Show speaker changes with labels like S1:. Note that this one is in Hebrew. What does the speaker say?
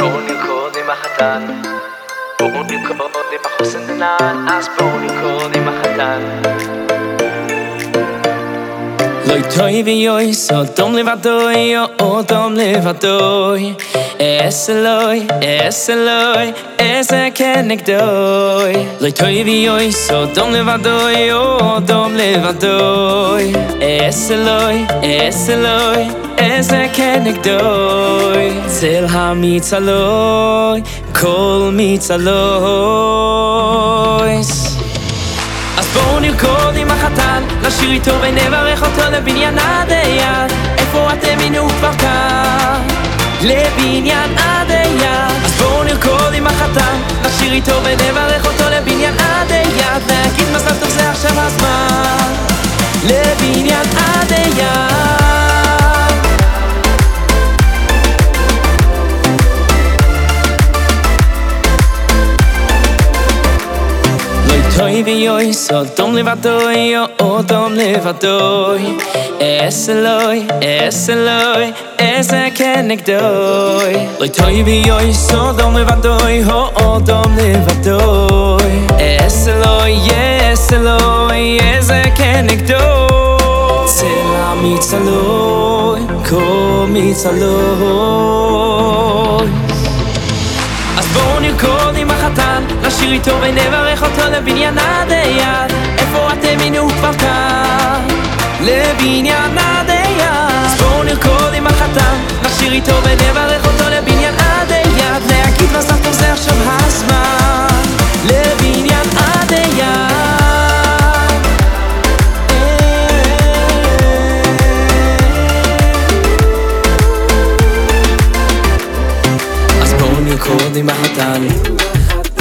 S1: בואו נרקוד עם החתן בואו נרקוד עם החוסן דנן אז בואו נרקוד עם החתן
S2: Loi toi vi oi so dom le vadoi o dom le vadoi Es loi es loi es a kenek doi Loi toi vi oi so dom le vadoi o dom le vadoi Es loi es loi doi Zel ha mitzaloi kol mitzalois אז בואו נרקוד עם החתן, נשיר איתו ונברך אותו לבניין עד היד. איפה אתם הנה הוא כבר כאן? לבניין עד היד. אז בואו נרקוד עם החתן, נשיר איתו ונברך אותו לבניין עד היד. להגיד מזל טוב זה עכשיו הזמן. Toy vi oi so dom le vadoi o dom le vadoi Es loy es loy es a kenek doi Loy toy vi oi so dom le vadoi ho o dom le vadoi Es loy yes loy es a kenek doi Sela mitzaloy ko mitzaloy אז בואו נרקוד עם החתן, נשיר איתו ונברך אותו לבניין עד היד. איפה אתם הנה הוא כבר כאן? לבניין עד היד. אז בואו נרקוד עם החתן, נשיר איתו ונברך אותו לבניין עד היד. להגיד מזל טוב זה עכשיו הזמן. לבניין עד היד. אז בואו נרקוד עם החתן